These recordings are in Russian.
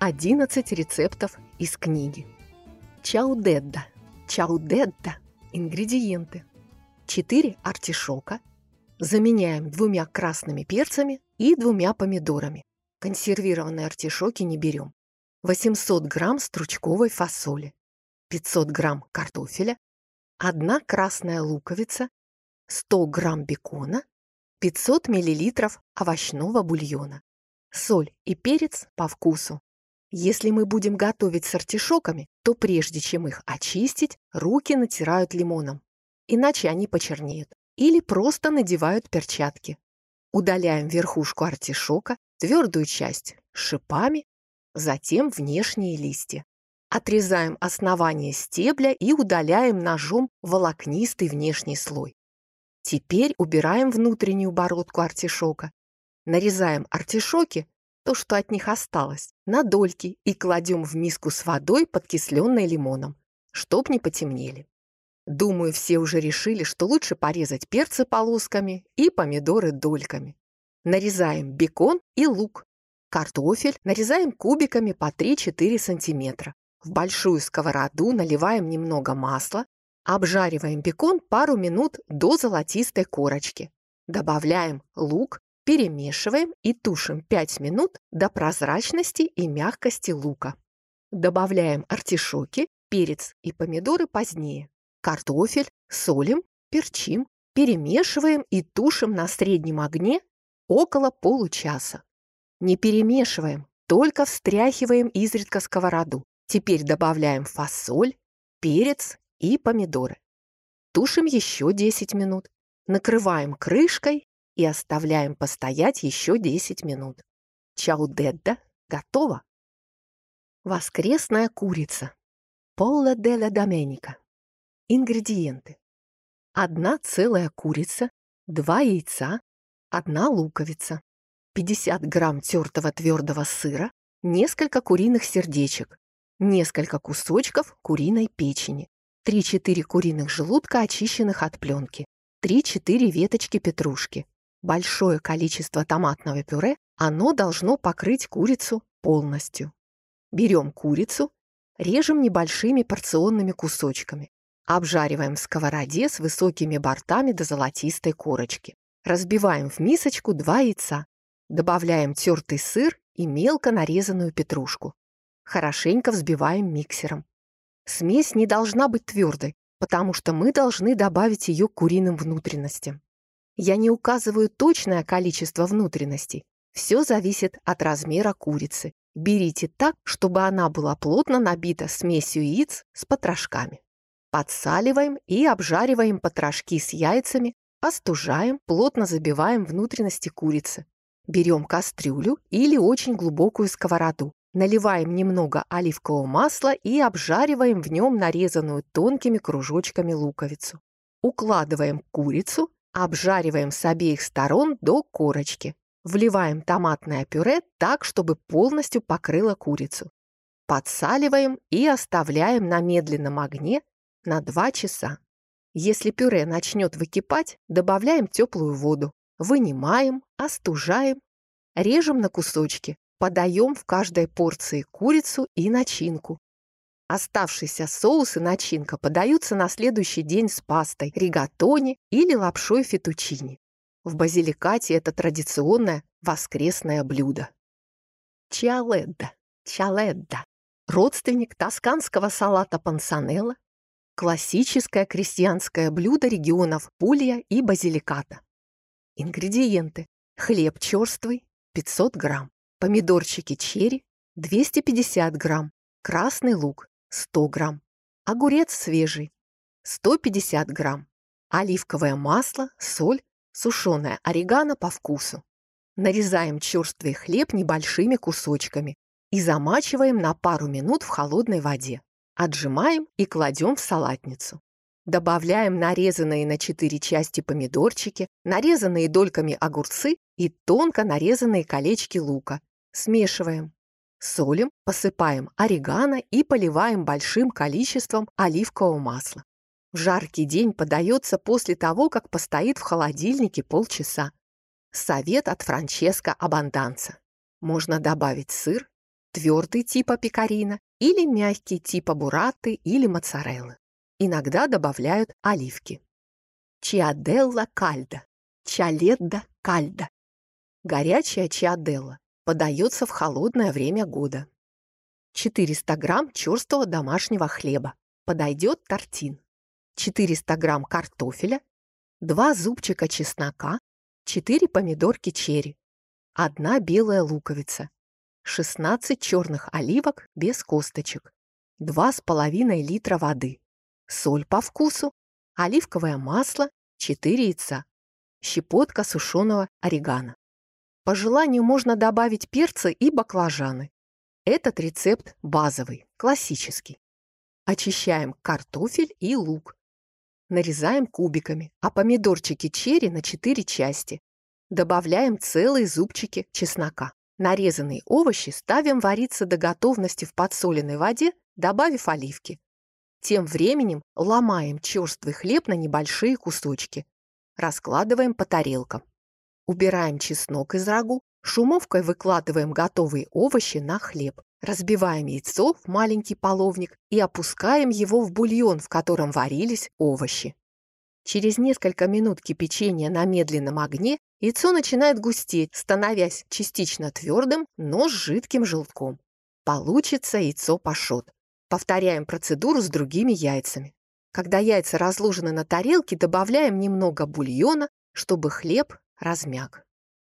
11 рецептов из книги. Чаудедда. Чаудедда. Ингредиенты. 4 артишока. Заменяем двумя красными перцами и двумя помидорами. Консервированные артишоки не берем. 800 грамм стручковой фасоли. 500 грамм картофеля. 1 красная луковица. 100 грамм бекона. 500 миллилитров овощного бульона. Соль и перец по вкусу. Если мы будем готовить с артишоками, то прежде чем их очистить, руки натирают лимоном, иначе они почернеют, или просто надевают перчатки. Удаляем верхушку артишока, твердую часть шипами, затем внешние листья. Отрезаем основание стебля и удаляем ножом волокнистый внешний слой. Теперь убираем внутреннюю бородку артишока. Нарезаем артишоки то, что от них осталось, на дольки и кладем в миску с водой, подкисленной лимоном, чтоб не потемнели. Думаю, все уже решили, что лучше порезать перцы полосками и помидоры дольками. Нарезаем бекон и лук. Картофель нарезаем кубиками по 3-4 см. В большую сковороду наливаем немного масла, обжариваем бекон пару минут до золотистой корочки. Добавляем лук, Перемешиваем и тушим 5 минут до прозрачности и мягкости лука. Добавляем артишоки, перец и помидоры позднее. Картофель, солим, перчим, перемешиваем и тушим на среднем огне около получаса. Не перемешиваем, только встряхиваем изредка сковороду. Теперь добавляем фасоль, перец и помидоры. Тушим еще 10 минут. Накрываем крышкой и оставляем постоять еще 10 минут. Чаудедда готово. Воскресная курица. Пола де ла Доменика. Ингредиенты. Одна целая курица, два яйца, одна луковица, 50 грамм тертого твердого сыра, несколько куриных сердечек, несколько кусочков куриной печени, 3-4 куриных желудка, очищенных от пленки, 3-4 веточки петрушки, большое количество томатного пюре, оно должно покрыть курицу полностью. Берем курицу, режем небольшими порционными кусочками, обжариваем в сковороде с высокими бортами до золотистой корочки. Разбиваем в мисочку два яйца, добавляем тертый сыр и мелко нарезанную петрушку. Хорошенько взбиваем миксером. Смесь не должна быть твердой, потому что мы должны добавить ее к куриным внутренностям. Я не указываю точное количество внутренностей. Все зависит от размера курицы. Берите так, чтобы она была плотно набита смесью яиц с потрошками. Подсаливаем и обжариваем потрошки с яйцами, остужаем, плотно забиваем внутренности курицы. Берем кастрюлю или очень глубокую сковороду. Наливаем немного оливкового масла и обжариваем в нем нарезанную тонкими кружочками луковицу. Укладываем курицу, Обжариваем с обеих сторон до корочки. Вливаем томатное пюре так, чтобы полностью покрыло курицу. Подсаливаем и оставляем на медленном огне на 2 часа. Если пюре начнет выкипать, добавляем теплую воду. Вынимаем, остужаем, режем на кусочки, подаем в каждой порции курицу и начинку. Оставшийся соус и начинка подаются на следующий день с пастой, ригатони или лапшой фетучини. В базиликате это традиционное воскресное блюдо. Чиаледда, чаледда, родственник тосканского салата пансанелла, классическое крестьянское блюдо регионов Пулья и Базиликата. Ингредиенты. Хлеб черствый 500 грамм, помидорчики черри 250 грамм, красный лук 100 грамм, огурец свежий 150 грамм, оливковое масло, соль, сушеное орегано по вкусу. Нарезаем черствый хлеб небольшими кусочками и замачиваем на пару минут в холодной воде. Отжимаем и кладем в салатницу. Добавляем нарезанные на 4 части помидорчики, нарезанные дольками огурцы и тонко нарезанные колечки лука. Смешиваем. Солим, посыпаем орегано и поливаем большим количеством оливкового масла. В жаркий день подается после того, как постоит в холодильнике полчаса. Совет от Франческо Абанданца. Можно добавить сыр, твердый типа пекарина или мягкий типа бураты или моцареллы. Иногда добавляют оливки. Чиаделла кальда. Чаледда кальда. Горячая чиаделла подается в холодное время года. 400 грамм черстого домашнего хлеба. Подойдет тортин. 400 грамм картофеля, 2 зубчика чеснока, 4 помидорки черри, 1 белая луковица, 16 черных оливок без косточек, 2,5 литра воды, соль по вкусу, оливковое масло, 4 яйца, щепотка сушеного орегано. По желанию можно добавить перцы и баклажаны. Этот рецепт базовый, классический. Очищаем картофель и лук. Нарезаем кубиками, а помидорчики черри на 4 части. Добавляем целые зубчики чеснока. Нарезанные овощи ставим вариться до готовности в подсоленной воде, добавив оливки. Тем временем ломаем черствый хлеб на небольшие кусочки. Раскладываем по тарелкам. Убираем чеснок из рагу, шумовкой выкладываем готовые овощи на хлеб. Разбиваем яйцо в маленький половник и опускаем его в бульон, в котором варились овощи. Через несколько минут кипячения на медленном огне яйцо начинает густеть, становясь частично твердым, но с жидким желтком. Получится яйцо пашот. Повторяем процедуру с другими яйцами. Когда яйца разложены на тарелке, добавляем немного бульона, чтобы хлеб размяк.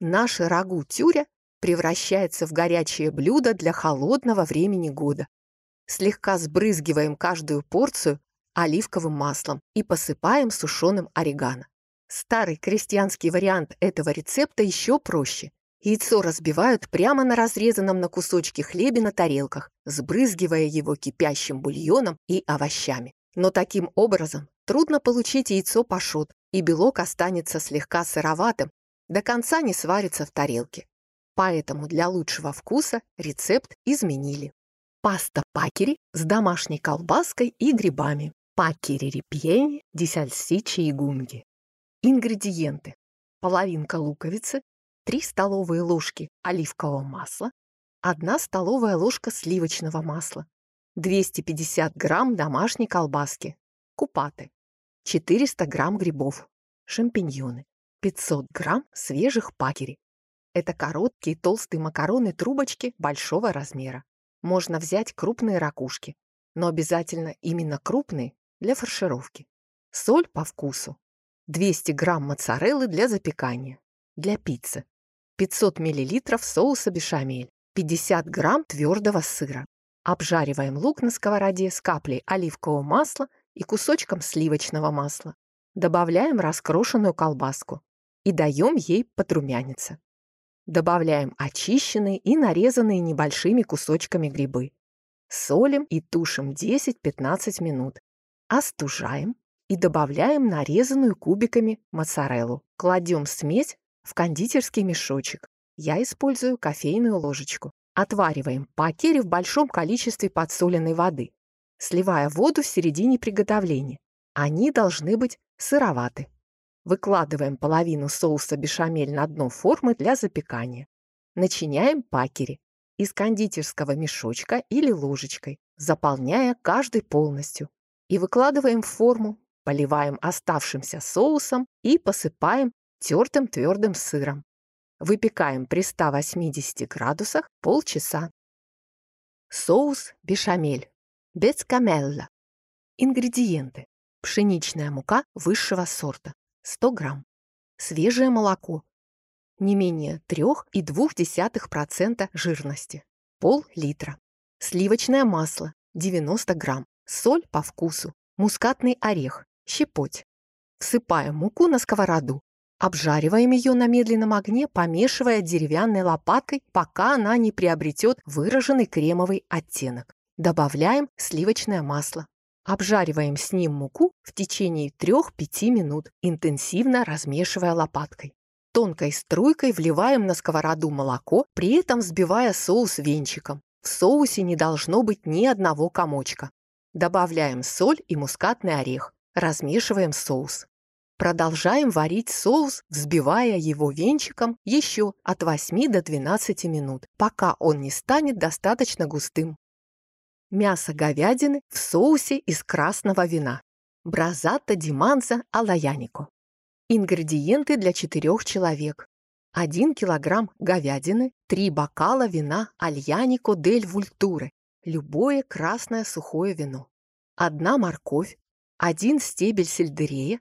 Наше рагу тюря превращается в горячее блюдо для холодного времени года. Слегка сбрызгиваем каждую порцию оливковым маслом и посыпаем сушеным орегано. Старый крестьянский вариант этого рецепта еще проще. Яйцо разбивают прямо на разрезанном на кусочки хлебе на тарелках, сбрызгивая его кипящим бульоном и овощами. Но таким образом трудно получить яйцо пашот, и белок останется слегка сыроватым, до конца не сварится в тарелке. Поэтому для лучшего вкуса рецепт изменили. Паста пакери с домашней колбаской и грибами. Пакери репьени ди сальсичи и гунги. Ингредиенты. Половинка луковицы, 3 столовые ложки оливкового масла, 1 столовая ложка сливочного масла, 250 грамм домашней колбаски, купаты, 400 грамм грибов, шампиньоны, 500 грамм свежих пакери, это короткие толстые макароны-трубочки большого размера. Можно взять крупные ракушки, но обязательно именно крупные для фаршировки. Соль по вкусу. 200 грамм моцареллы для запекания. Для пиццы. 500 миллилитров соуса бешамель. 50 грамм твердого сыра. Обжариваем лук на сковороде с каплей оливкового масла и кусочком сливочного масла. Добавляем раскрошенную колбаску и даем ей подрумяниться. Добавляем очищенные и нарезанные небольшими кусочками грибы. Солим и тушим 10-15 минут. Остужаем и добавляем нарезанную кубиками моцареллу. Кладем смесь в кондитерский мешочек. Я использую кофейную ложечку. Отвариваем пакери в большом количестве подсоленной воды, сливая воду в середине приготовления. Они должны быть сыроваты. Выкладываем половину соуса бешамель на дно формы для запекания. Начиняем пакери из кондитерского мешочка или ложечкой, заполняя каждый полностью. И выкладываем в форму, поливаем оставшимся соусом и посыпаем тертым твердым сыром. Выпекаем при 180 градусах полчаса. Соус бешамель. Бецкамелла. Ингредиенты. Пшеничная мука высшего сорта. 100 грамм. Свежее молоко. Не менее 3,2% жирности. Пол-литра. Сливочное масло. 90 грамм. Соль по вкусу. Мускатный орех. Щепоть. Всыпаем муку на сковороду. Обжариваем ее на медленном огне, помешивая деревянной лопаткой, пока она не приобретет выраженный кремовый оттенок. Добавляем сливочное масло. Обжариваем с ним муку в течение 3-5 минут, интенсивно размешивая лопаткой. Тонкой струйкой вливаем на сковороду молоко, при этом взбивая соус венчиком. В соусе не должно быть ни одного комочка. Добавляем соль и мускатный орех. Размешиваем соус. Продолжаем варить соус, взбивая его венчиком еще от 8 до 12 минут, пока он не станет достаточно густым. Мясо говядины в соусе из красного вина. Бразата ди манза алаянико. Ингредиенты для четырех человек. 1 килограмм говядины, 3 бокала вина альянико дель вультуре, любое красное сухое вино, 1 морковь, 1 стебель сельдерея,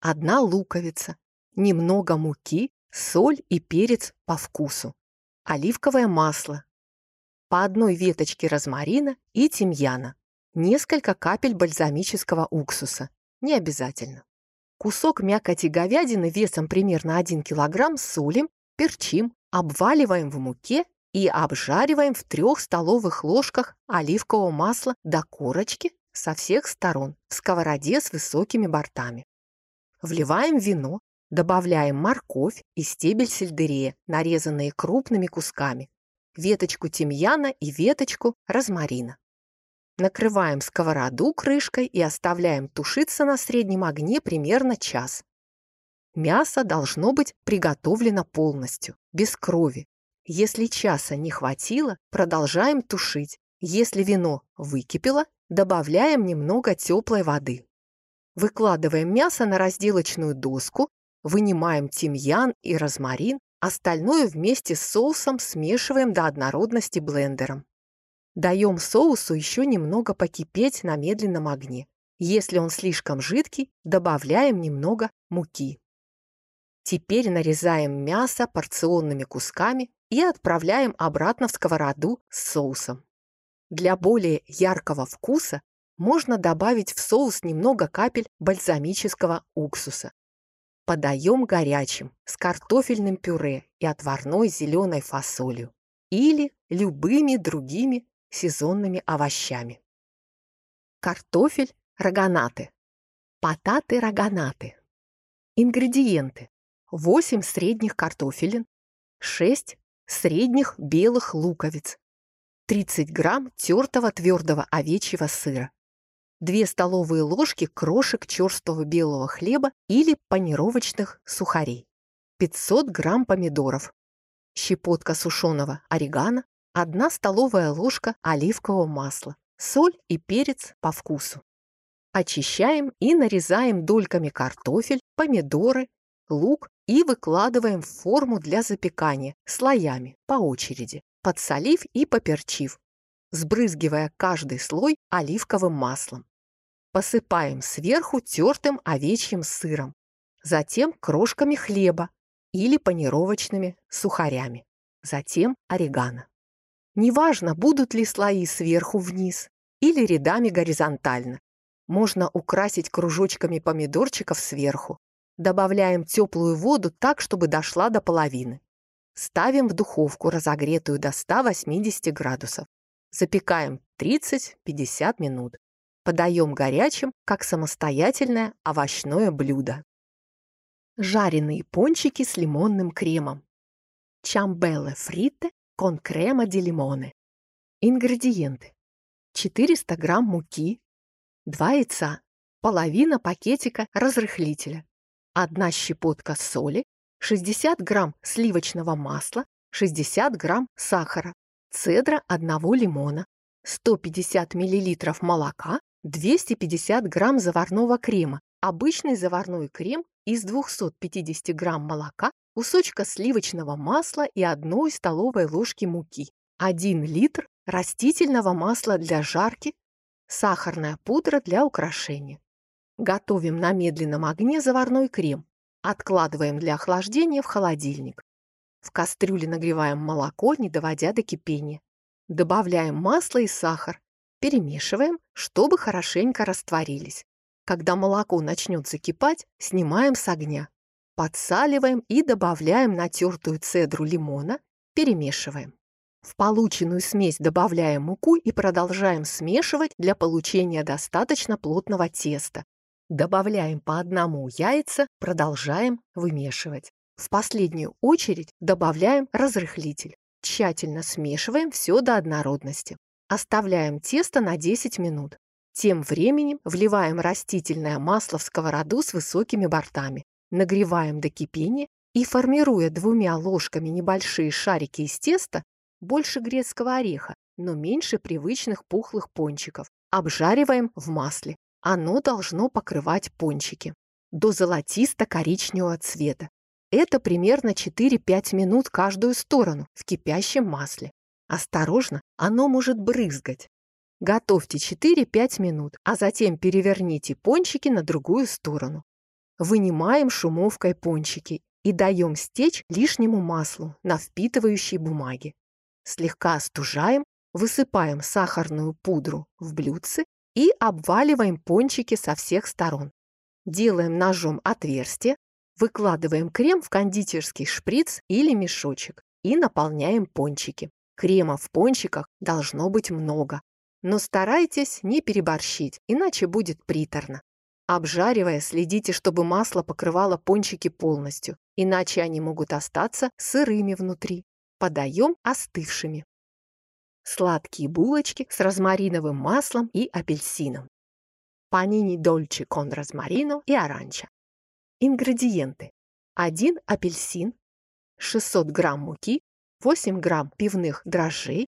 1 луковица, немного муки, соль и перец по вкусу, оливковое масло, по одной веточке розмарина и тимьяна, несколько капель бальзамического уксуса, не обязательно. Кусок мякоти говядины весом примерно 1 кг солим, перчим, обваливаем в муке и обжариваем в трех столовых ложках оливкового масла до корочки со всех сторон в сковороде с высокими бортами. Вливаем вино, добавляем морковь и стебель сельдерея, нарезанные крупными кусками, веточку тимьяна и веточку розмарина. Накрываем сковороду крышкой и оставляем тушиться на среднем огне примерно час. Мясо должно быть приготовлено полностью, без крови. Если часа не хватило, продолжаем тушить. Если вино выкипело, добавляем немного теплой воды. Выкладываем мясо на разделочную доску, вынимаем тимьян и розмарин, остальное вместе с соусом смешиваем до однородности блендером. Даем соусу еще немного покипеть на медленном огне. Если он слишком жидкий, добавляем немного муки. Теперь нарезаем мясо порционными кусками и отправляем обратно в сковороду с соусом. Для более яркого вкуса можно добавить в соус немного капель бальзамического уксуса. Подаем горячим, с картофельным пюре и отварной зеленой фасолью или любыми другими сезонными овощами. Картофель роганаты. Потаты роганаты. Ингредиенты. 8 средних картофелин, 6 средних белых луковиц, 30 грамм тертого твердого овечьего сыра, 2 столовые ложки крошек черствого белого хлеба или панировочных сухарей, 500 грамм помидоров, щепотка сушеного орегано, 1 столовая ложка оливкового масла, соль и перец по вкусу. Очищаем и нарезаем дольками картофель, помидоры, лук и выкладываем в форму для запекания слоями по очереди, подсолив и поперчив, сбрызгивая каждый слой оливковым маслом. Посыпаем сверху тертым овечьим сыром, затем крошками хлеба или панировочными сухарями, затем орегано. Неважно, будут ли слои сверху вниз или рядами горизонтально. Можно украсить кружочками помидорчиков сверху. Добавляем теплую воду так, чтобы дошла до половины. Ставим в духовку, разогретую до 180 градусов. Запекаем 30-50 минут. Подаем горячим, как самостоятельное овощное блюдо. Жареные пончики с лимонным кремом. Чамбелле фритте con крема ди лимоне. Ингредиенты. 400 грамм муки, 2 яйца, половина пакетика разрыхлителя, 1 щепотка соли, 60 грамм сливочного масла, 60 грамм сахара, цедра одного лимона, 150 миллилитров молока, 250 грамм заварного крема. Обычный заварной крем из 250 грамм молока кусочка сливочного масла и одной столовой ложки муки, 1 литр растительного масла для жарки, сахарная пудра для украшения. Готовим на медленном огне заварной крем. Откладываем для охлаждения в холодильник. В кастрюле нагреваем молоко, не доводя до кипения. Добавляем масло и сахар. Перемешиваем, чтобы хорошенько растворились. Когда молоко начнет закипать, снимаем с огня. Подсаливаем и добавляем натертую цедру лимона, перемешиваем. В полученную смесь добавляем муку и продолжаем смешивать для получения достаточно плотного теста. Добавляем по одному яйца, продолжаем вымешивать. В последнюю очередь добавляем разрыхлитель. Тщательно смешиваем все до однородности. Оставляем тесто на 10 минут. Тем временем вливаем растительное масло в сковороду с высокими бортами, нагреваем до кипения и, формируя двумя ложками небольшие шарики из теста, больше грецкого ореха, но меньше привычных пухлых пончиков, обжариваем в масле. Оно должно покрывать пончики до золотисто-коричневого цвета. Это примерно 4-5 минут каждую сторону в кипящем масле. Осторожно, оно может брызгать. Готовьте 4-5 минут, а затем переверните пончики на другую сторону. Вынимаем шумовкой пончики и даем стечь лишнему маслу на впитывающей бумаге. Слегка остужаем, высыпаем сахарную пудру в блюдце и обваливаем пончики со всех сторон. Делаем ножом отверстие, выкладываем крем в кондитерский шприц или мешочек и наполняем пончики. Крема в пончиках должно быть много, но старайтесь не переборщить, иначе будет приторно. Обжаривая, следите, чтобы масло покрывало пончики полностью, иначе они могут остаться сырыми внутри. Подаем остывшими. Сладкие булочки с розмариновым маслом и апельсином. Панини дольче кон розмарино и оранча. Ингредиенты. 1 апельсин, 600 грамм муки, 8 грамм пивных дрожжей,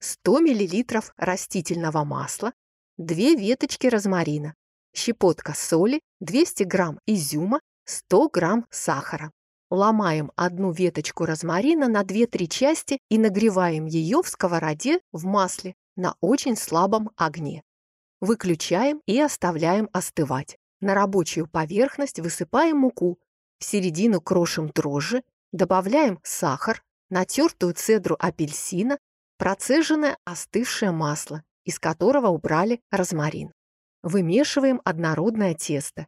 100 мл растительного масла, 2 веточки розмарина, щепотка соли, 200 грамм изюма, 100 грамм сахара. Ломаем одну веточку розмарина на 2-3 части и нагреваем ее в сковороде в масле на очень слабом огне. Выключаем и оставляем остывать. На рабочую поверхность высыпаем муку, в середину крошим дрожжи, добавляем сахар, натертую цедру апельсина, процеженное остывшее масло, из которого убрали розмарин. Вымешиваем однородное тесто.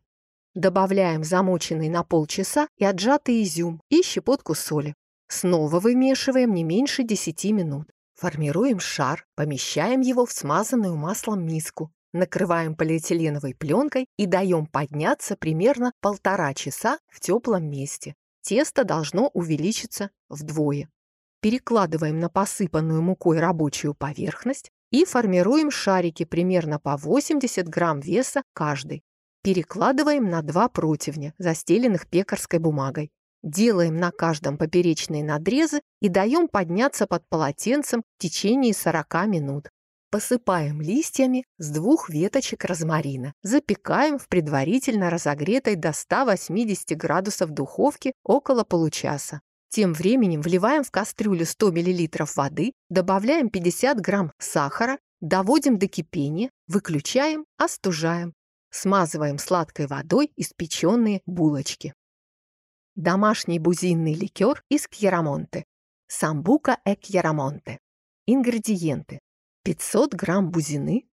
Добавляем замоченный на полчаса и отжатый изюм и щепотку соли. Снова вымешиваем не меньше 10 минут. Формируем шар, помещаем его в смазанную маслом миску, накрываем полиэтиленовой пленкой и даем подняться примерно полтора часа в теплом месте. Тесто должно увеличиться вдвое. Перекладываем на посыпанную мукой рабочую поверхность и формируем шарики примерно по 80 грамм веса каждый. Перекладываем на два противня, застеленных пекарской бумагой. Делаем на каждом поперечные надрезы и даем подняться под полотенцем в течение 40 минут. Посыпаем листьями с двух веточек розмарина. Запекаем в предварительно разогретой до 180 градусов духовке около получаса. Тем временем вливаем в кастрюлю 100 мл воды, добавляем 50 грамм сахара, доводим до кипения, выключаем, остужаем. Смазываем сладкой водой испеченные булочки. Домашний бузинный ликер из кьярамонте. Самбука э кьярамонте. Ингредиенты. 500 грамм бузины,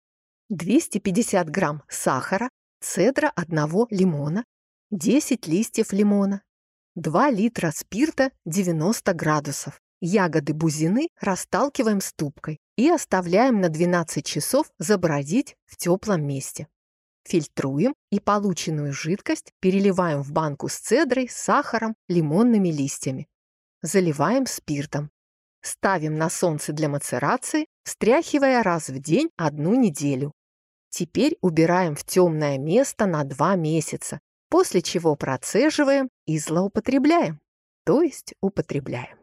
250 грамм сахара, цедра одного лимона, 10 листьев лимона, 2 литра спирта 90 градусов. Ягоды бузины расталкиваем ступкой и оставляем на 12 часов забродить в теплом месте. Фильтруем и полученную жидкость переливаем в банку с цедрой, сахаром, лимонными листьями. Заливаем спиртом. Ставим на солнце для мацерации, встряхивая раз в день одну неделю. Теперь убираем в темное место на два месяца, после чего процеживаем и злоупотребляем, то есть употребляем.